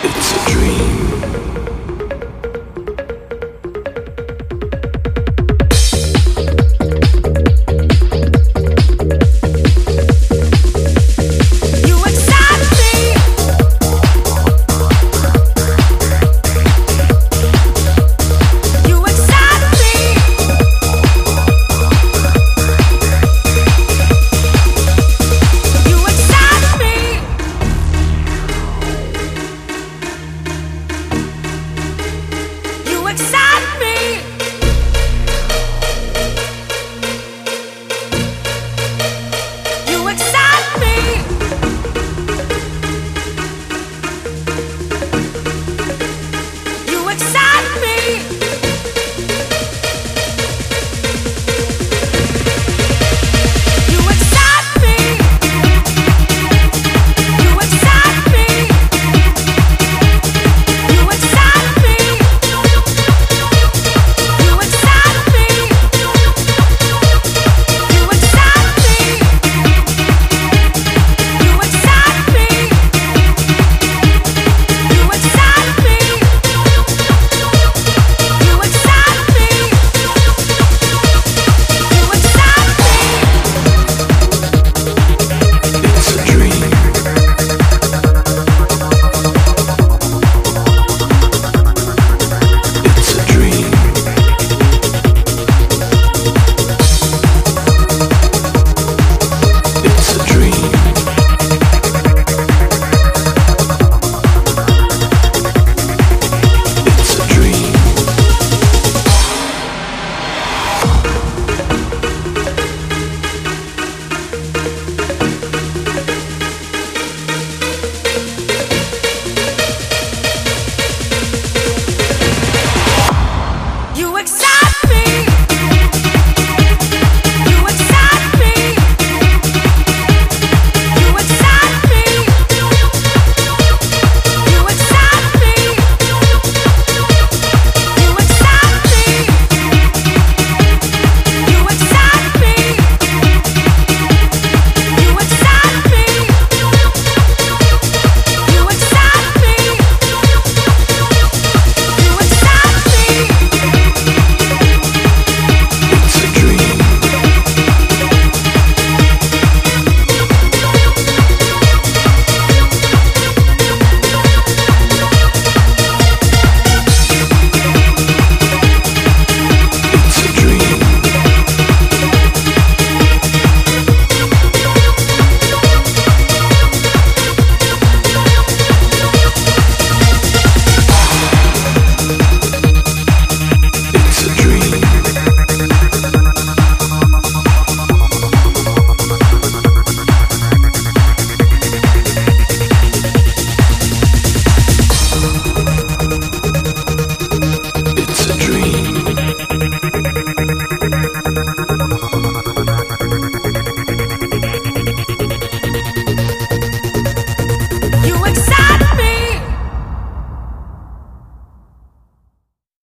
It's a dream.